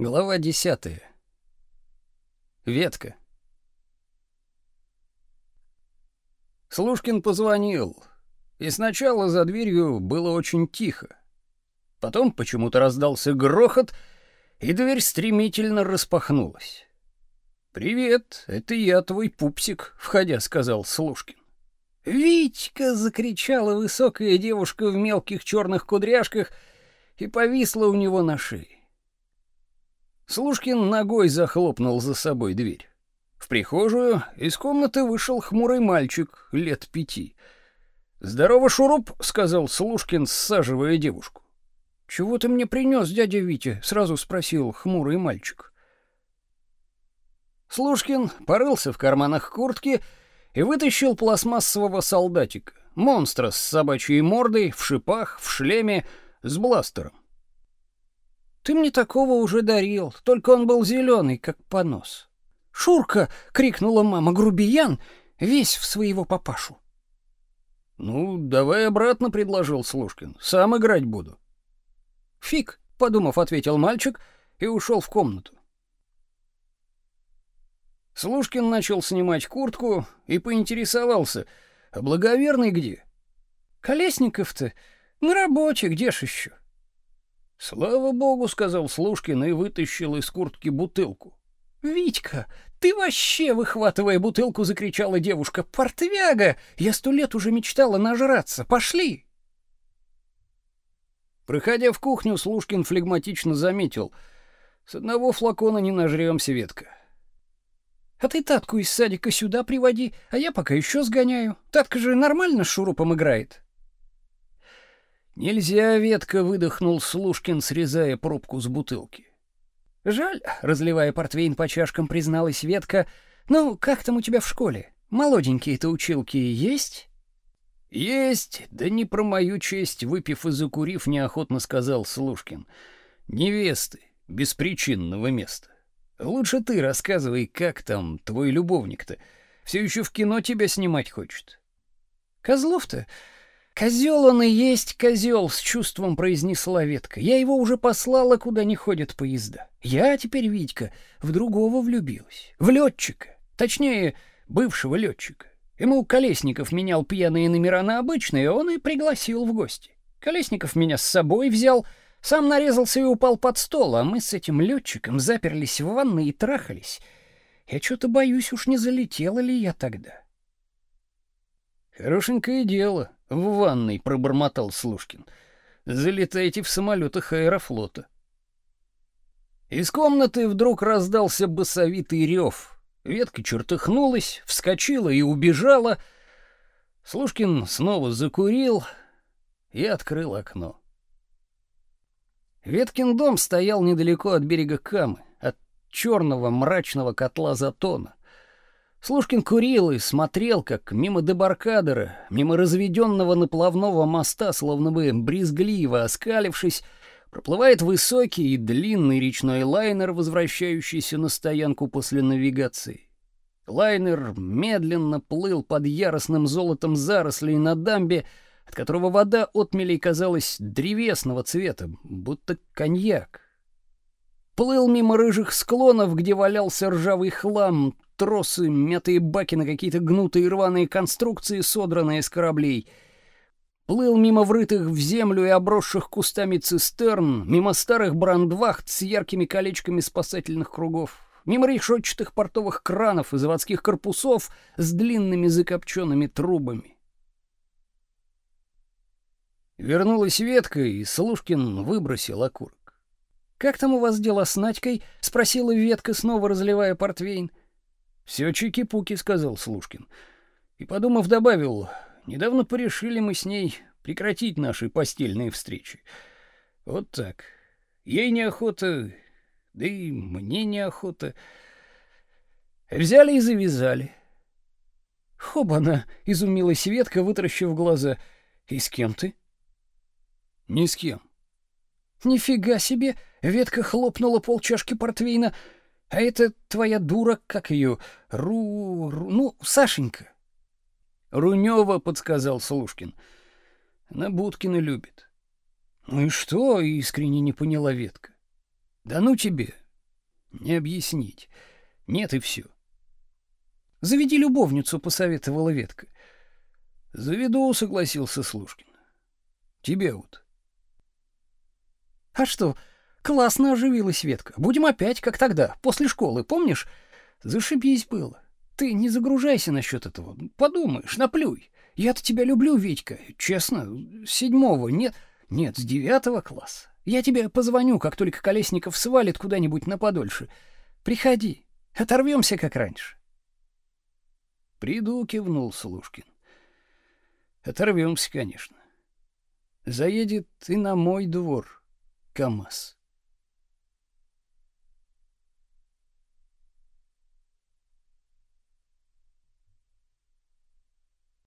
Глава десятая. Ветка. Слушкин позвонил, и сначала за дверью было очень тихо. Потом почему-то раздался грохот, и дверь стремительно распахнулась. «Привет, это я, твой пупсик», — входя сказал Слушкин. «Витька!» — закричала высокая девушка в мелких черных кудряшках и повисла у него на шее. Слушкин ногой захлопнул за собой дверь. В прихожую из комнаты вышел хмурый мальчик лет пяти. «Здорово, Шуруп», — сказал Слушкин, саживая девушку. «Чего ты мне принес, дядя Витя?» — сразу спросил хмурый мальчик. Слушкин порылся в карманах куртки и вытащил пластмассового солдатика, монстра с собачьей мордой, в шипах, в шлеме, с бластером. Ты мне такого уже дарил, только он был зеленый, как понос. Шурка, крикнула мама, грубиян, весь в своего папашу. Ну, давай обратно, предложил Слушкин. Сам играть буду. Фиг, подумав, ответил мальчик и ушел в комнату. Слушкин начал снимать куртку и поинтересовался: "А благоверный где?" "Колесников-то на работе, где ж еще?» «Слава богу», — сказал Слушкин и вытащил из куртки бутылку. «Витька, ты вообще, выхватывая бутылку, закричала девушка. «Портвяга! Я сто лет уже мечтала нажраться. Пошли!» Проходя в кухню, Слушкин флегматично заметил. «С одного флакона не нажрёмся, Ветка». «А ты Татку из садика сюда приводи, а я пока еще сгоняю. Татка же нормально с шурупом играет». Нельзя, ветка, выдохнул Слушкин, срезая пробку с бутылки. Жаль, разливая портвейн по чашкам, призналась ветка. Ну, как там у тебя в школе? Молоденькие-то училки есть? Есть, да не про мою честь, выпив и закурив, неохотно сказал Слушкин. Невесты, беспричинного места. Лучше ты рассказывай, как там твой любовник-то? Все еще в кино тебя снимать хочет. Козлов-то Козел он и есть козел, с чувством произнесла ветка. Я его уже послала, куда не ходят поезда. Я теперь, Витька, в другого влюбилась. В летчика. Точнее, бывшего летчика. Ему Колесников менял пьяные номера на обычные, он и пригласил в гости. Колесников меня с собой взял, сам нарезался и упал под стол, а мы с этим летчиком заперлись в ванной и трахались. Я что-то боюсь, уж не залетела ли я тогда. Хорошенькое дело, в ванной пробормотал Слушкин. Залетайте в самолетах аэрофлота. Из комнаты вдруг раздался басовитый рев. Ветка чертыхнулась, вскочила и убежала. Слушкин снова закурил и открыл окно. Веткин дом стоял недалеко от берега Камы, от черного мрачного котла Затона. Слушкин курил и смотрел, как мимо дебаркадера, мимо разведенного наплавного моста, словно бы брезгливо оскалившись, проплывает высокий и длинный речной лайнер, возвращающийся на стоянку после навигации. Лайнер медленно плыл под яростным золотом зарослей на дамбе, от которого вода отмелей казалась древесного цвета, будто коньяк. Плыл мимо рыжих склонов, где валялся ржавый хлам, тросы, мятые баки на какие-то гнутые рваные конструкции, содранные с кораблей. Плыл мимо врытых в землю и обросших кустами цистерн, мимо старых брандвахт с яркими колечками спасательных кругов, мимо решетчатых портовых кранов и заводских корпусов с длинными закопченными трубами. Вернулась ветка, и Слушкин выбросил окурок. «Как там у вас дела с Надькой?» — спросила ветка, снова разливая портвейн. «Все чики-пуки», — сказал Слушкин. И, подумав, добавил, «Недавно порешили мы с ней прекратить наши постельные встречи. Вот так. Ей неохота, да и мне неохота. Взяли и завязали». «Хобана!» — изумилась Ветка, вытаращив глаза. «И с кем ты?» «Ни с кем». «Нифига себе!» — Ветка хлопнула полчашки портвейна — а это твоя дура, как ее, Ру... Ру... Ну, Сашенька. Рунева, подсказал Слушкин. Она Будкина любит. Ну и что, искренне не поняла Ветка. Да ну тебе, Не объяснить. Нет и все. Заведи любовницу, посоветовала ветка. Заведу, согласился Слушкин. Тебе вот. А что, классно оживилась ветка. Будем опять, как тогда, после школы, помнишь? Зашибись было. Ты не загружайся насчет этого. Подумаешь, наплюй. Я-то тебя люблю, Витька, честно. С седьмого, нет, нет, с девятого класса. Я тебе позвоню, как только Колесников свалит куда-нибудь на подольше. Приходи, оторвемся, как раньше. Приду, кивнул Слушкин. Оторвемся, конечно. Заедет и на мой двор КамАЗ.